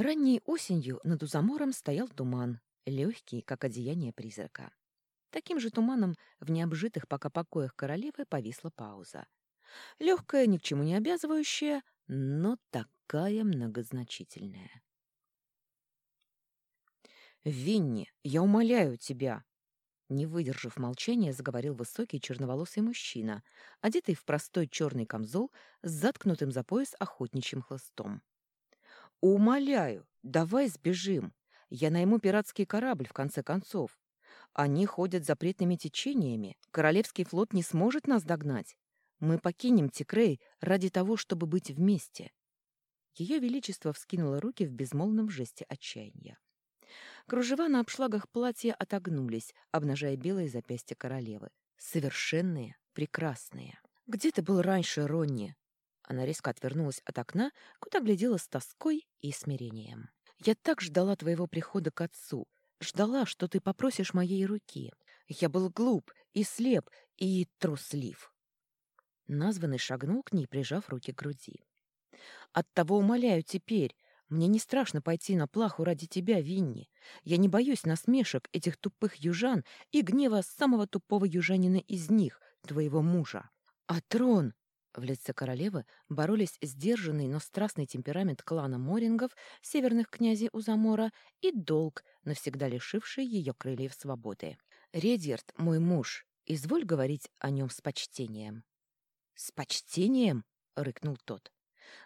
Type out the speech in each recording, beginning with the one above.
Ранней осенью над Узамором стоял туман, легкий, как одеяние призрака. Таким же туманом в необжитых пока покоях королевы повисла пауза. Легкая, ни к чему не обязывающая, но такая многозначительная. «Винни, я умоляю тебя!» Не выдержав молчания, заговорил высокий черноволосый мужчина, одетый в простой черный камзол с заткнутым за пояс охотничьим хлыстом. «Умоляю, давай сбежим. Я найму пиратский корабль, в конце концов. Они ходят запретными течениями. Королевский флот не сможет нас догнать. Мы покинем Тикрей ради того, чтобы быть вместе». Ее Величество вскинуло руки в безмолвном жесте отчаяния. Кружева на обшлагах платья отогнулись, обнажая белые запястья королевы. Совершенные, прекрасные. «Где ты был раньше, Ронни?» Она резко отвернулась от окна, куда глядела с тоской и смирением. «Я так ждала твоего прихода к отцу. Ждала, что ты попросишь моей руки. Я был глуп и слеп и труслив». Названный шагнул к ней, прижав руки к груди. «Оттого умоляю теперь, мне не страшно пойти на плаху ради тебя, Винни. Я не боюсь насмешек этих тупых южан и гнева самого тупого южанина из них, твоего мужа. А трон...» В лице королевы боролись сдержанный, но страстный темперамент клана Морингов, северных князей Узамора, и долг, навсегда лишивший ее крыльев свободы. «Редьярд, мой муж, изволь говорить о нем с почтением». «С почтением?» — рыкнул тот.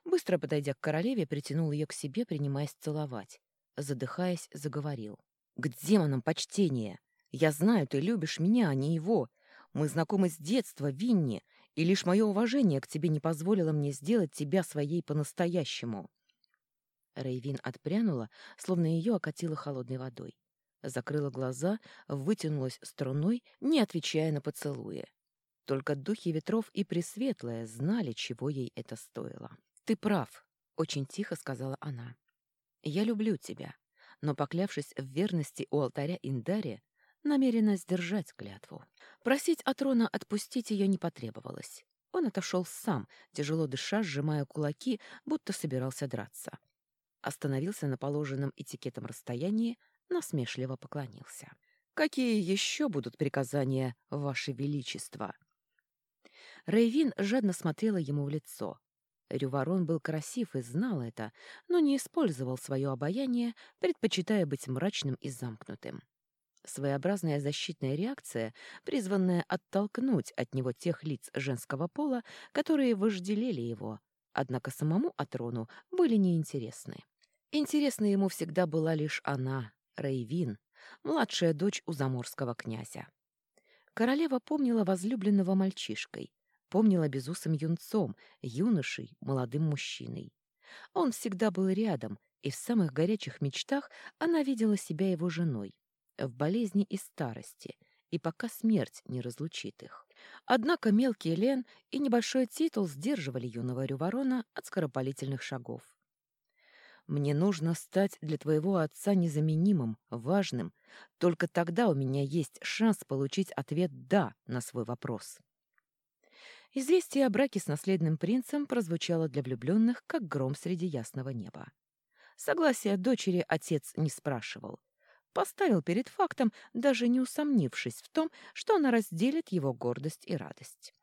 Быстро подойдя к королеве, притянул ее к себе, принимаясь целовать. Задыхаясь, заговорил. «К демонам почтение! Я знаю, ты любишь меня, а не его. Мы знакомы с детства, Винни, и лишь мое уважение к тебе не позволило мне сделать тебя своей по-настоящему». Рейвин отпрянула, словно ее окатило холодной водой. Закрыла глаза, вытянулась струной, не отвечая на поцелуи. Только духи ветров и Пресветлая знали, чего ей это стоило. «Ты прав», — очень тихо сказала она. «Я люблю тебя, но, поклявшись в верности у алтаря Индари, намерена сдержать клятву. Просить Атрона отпустить ее не потребовалось. Он отошел сам, тяжело дыша, сжимая кулаки, будто собирался драться. Остановился на положенном этикетом расстоянии, насмешливо поклонился. «Какие еще будут приказания, Ваше Величество?» Рейвин жадно смотрела ему в лицо. Рюворон был красив и знал это, но не использовал свое обаяние, предпочитая быть мрачным и замкнутым. Своеобразная защитная реакция, призванная оттолкнуть от него тех лиц женского пола, которые вожделели его, однако самому Атрону были неинтересны. Интересна ему всегда была лишь она, Рейвин, младшая дочь у заморского князя. Королева помнила возлюбленного мальчишкой, помнила безусым юнцом, юношей, молодым мужчиной. Он всегда был рядом, и в самых горячих мечтах она видела себя его женой, в болезни и старости, и пока смерть не разлучит их. Однако мелкий Лен и небольшой титул сдерживали юного Рюворона от скоропалительных шагов. «Мне нужно стать для твоего отца незаменимым, важным. Только тогда у меня есть шанс получить ответ «да» на свой вопрос». Известие о браке с наследным принцем прозвучало для влюбленных, как гром среди ясного неба. Согласия дочери отец не спрашивал. Поставил перед фактом, даже не усомнившись в том, что она разделит его гордость и радость.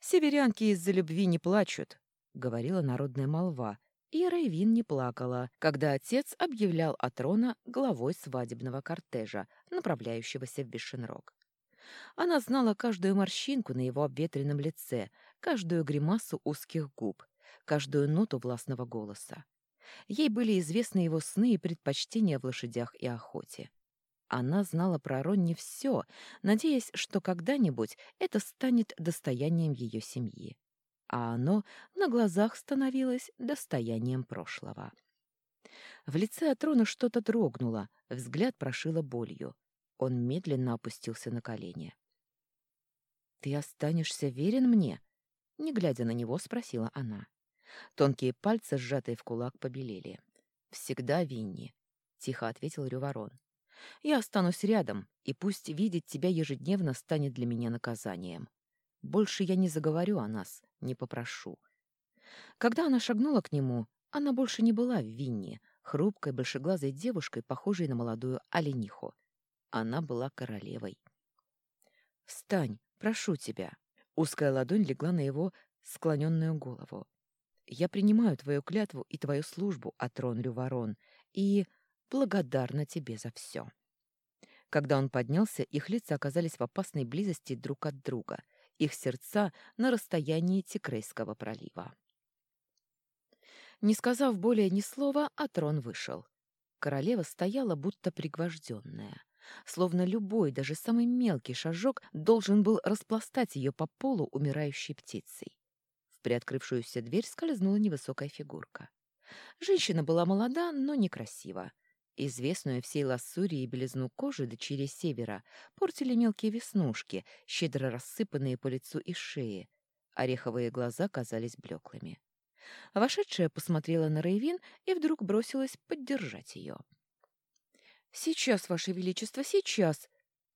«Северянки из-за любви не плачут», — говорила народная молва, и Рейвин не плакала, когда отец объявлял Атрона главой свадебного кортежа, направляющегося в Бешенрог. Она знала каждую морщинку на его обветренном лице, каждую гримасу узких губ, каждую ноту властного голоса. Ей были известны его сны и предпочтения в лошадях и охоте. Она знала про Ронни все, надеясь, что когда-нибудь это станет достоянием ее семьи. А оно на глазах становилось достоянием прошлого. В лице Атрона что-то дрогнуло, взгляд прошило болью. Он медленно опустился на колени. «Ты останешься верен мне?» Не глядя на него, спросила она. Тонкие пальцы, сжатые в кулак, побелели. «Всегда Винни», — тихо ответил Рюворон. «Я останусь рядом, и пусть видеть тебя ежедневно станет для меня наказанием. Больше я не заговорю о нас, не попрошу». Когда она шагнула к нему, Она больше не была в Винне, хрупкой, большеглазой девушкой, похожей на молодую олениху. Она была королевой. «Встань, прошу тебя». Узкая ладонь легла на его склоненную голову. «Я принимаю твою клятву и твою службу, Атрон Рюворон, и благодарна тебе за все». Когда он поднялся, их лица оказались в опасной близости друг от друга, их сердца на расстоянии Тикрейского пролива. Не сказав более ни слова, Атрон вышел. Королева стояла, будто пригвожденная. Словно любой, даже самый мелкий шажок должен был распластать ее по полу умирающей птицей. Приоткрывшуюся дверь скользнула невысокая фигурка. Женщина была молода, но некрасива. Известную всей Лассурии белизну кожи дочери Севера портили мелкие веснушки, щедро рассыпанные по лицу и шее. Ореховые глаза казались блеклыми. Вошедшая посмотрела на Рейвин и вдруг бросилась поддержать ее. «Сейчас, Ваше Величество, сейчас!»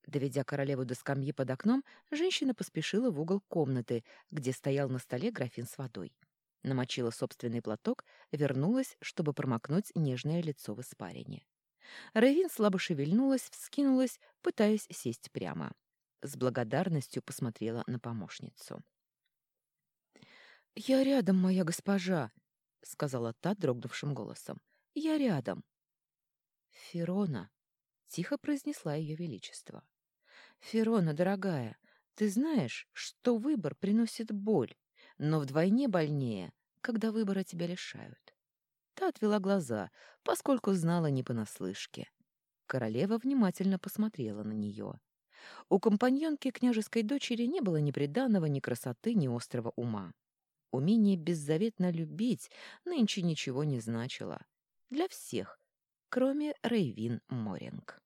Доведя королеву до скамьи под окном, женщина поспешила в угол комнаты, где стоял на столе графин с водой. Намочила собственный платок, вернулась, чтобы промокнуть нежное лицо в испарине. Рейвин слабо шевельнулась, вскинулась, пытаясь сесть прямо. С благодарностью посмотрела на помощницу. «Я рядом, моя госпожа», — сказала та дрогнувшим голосом. «Я рядом». «Ферона», — тихо произнесла ее величество. «Ферона, дорогая, ты знаешь, что выбор приносит боль, но вдвойне больнее, когда выбора тебя лишают». Та отвела глаза, поскольку знала не понаслышке. Королева внимательно посмотрела на нее. У компаньонки княжеской дочери не было ни приданого, ни красоты, ни острого ума. Умение беззаветно любить нынче ничего не значило. Для всех, кроме Рейвин Моринг.